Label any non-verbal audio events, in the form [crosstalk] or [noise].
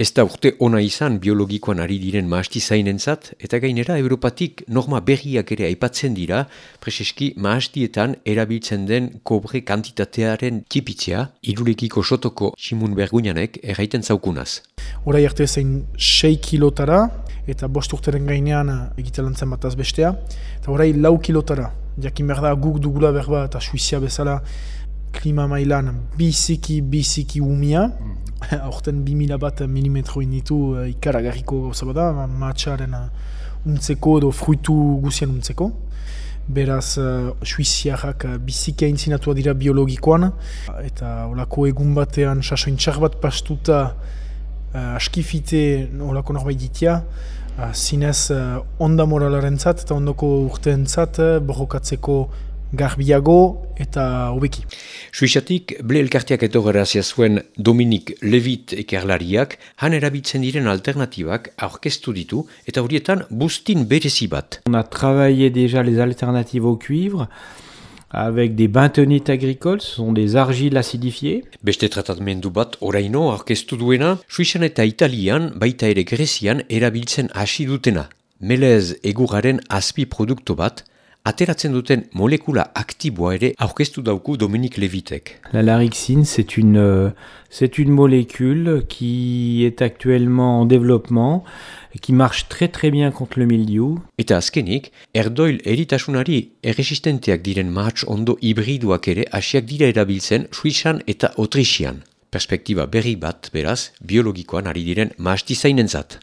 Ez da urte ona izan biologikoan ari diren mahasti zainentzat, eta gainera Europatik norma berriak ere aipatzen dira, preseski mahastietan erabiltzen den kobre kantitatearen tipitzea, irulekiko sotoko simun berguinanek erraiten zaukunaz. Horai arte zein 6 kilotara, eta bost urteren gainean egitelantzen bat azbestea, eta horai lau kilotara. Jakin behar da guk dugula berba eta suizia bezala klima mailan biziki, biziki umia. [laughs] Bi mila bat milimetro initu uh, ikaragarriko gauza bada, matxaren untzeko edo fruitu guzien untzeko. Beraz, uh, suiziarrak uh, biziki aintzinatu dira biologikoan. Eta olako egun batean, sasoin txar bat pastuta, uh, askifite olako norbait ditia, uh, zinez uh, onda moralaren zat eta ondoko urteen zat, uh, borrokatzeko garbiago eta hobeki. Suizatik, ble elkartiak etorgerazia zuen Dominik Levit ekerlariak han erabiltzen diren alternatibak aurkeztu ditu eta horietan bustin berezi bat. On a travaillé déjà les alternatives au cuivre, avec des bentonites agricoles, ce sont des argiles acidifiées. Beste tratamendu bat oraino aurkeztu duena, Suizan eta Italian, baita ere Grezian, erabiltzen hasi dutena. Melez eguraren azpi produktu bat, ateratzen duten molekula aktiboa ere aurkeztu dauku Dominique Levitek. La larixine, c'est une, euh, c'est une molécule qui est actuellement en développement, qui marche très très bien contre le mildiou. Eta azkenik, erdoil eritasunari erresistenteak diren mahatz ondo hibriduak ere hasiak dira erabiltzen Suizan eta Otrixian. Perspektiba berri bat, beraz, biologikoan ari diren mahasti zainentzat.